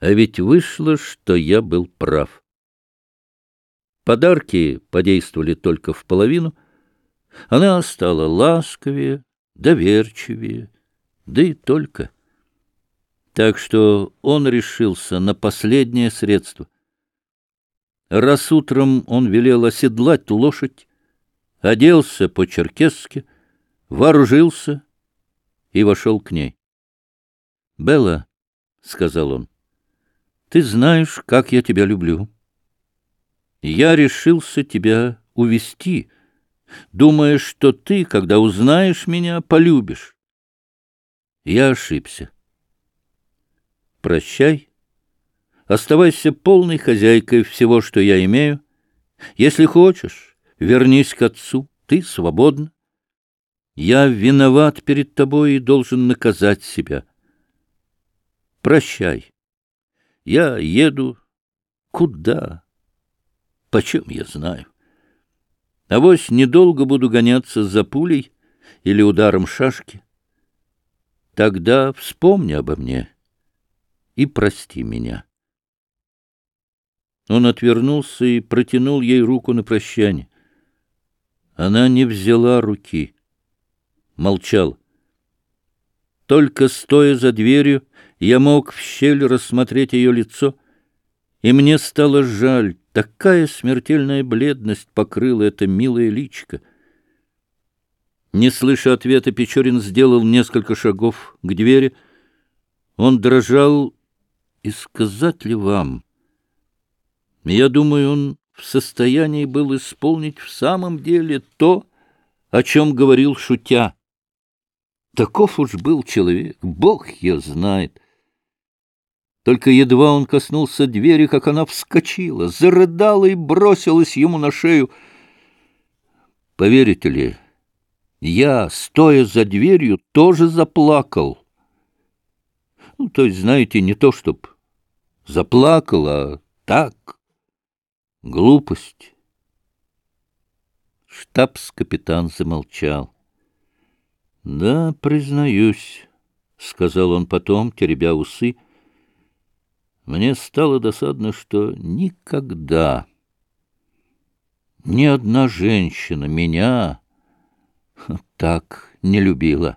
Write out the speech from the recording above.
А ведь вышло, что я был прав. Подарки подействовали только в половину. Она стала ласковее, доверчивее, да и только. Так что он решился на последнее средство. Раз утром он велел оседлать лошадь, оделся по-черкесски, вооружился и вошел к ней. — Белла, — сказал он, — ты знаешь, как я тебя люблю. Я решился тебя увести, думая, что ты, когда узнаешь меня, полюбишь. Я ошибся. Прощай. Оставайся полной хозяйкой всего, что я имею. Если хочешь, вернись к отцу, ты свободна. Я виноват перед тобой и должен наказать себя. Прощай. Я еду куда? Почем я знаю? Авось недолго буду гоняться за пулей или ударом шашки. Тогда вспомни обо мне и прости меня. Он отвернулся и протянул ей руку на прощание. Она не взяла руки, молчал. Только стоя за дверью, я мог в щель рассмотреть ее лицо, и мне стало жаль, такая смертельная бледность покрыла это милое личико. Не слыша ответа, Печорин сделал несколько шагов к двери. Он дрожал, и сказать ли вам... Я думаю, он в состоянии был исполнить в самом деле то, о чем говорил шутя. Таков уж был человек, Бог ее знает. Только едва он коснулся двери, как она вскочила, зарыдала и бросилась ему на шею. Поверите ли, я, стоя за дверью, тоже заплакал. Ну, то есть, знаете, не то, чтоб заплакал, а так... Глупость. Штабс-капитан замолчал. — Да, признаюсь, — сказал он потом, теребя усы, — мне стало досадно, что никогда ни одна женщина меня так не любила.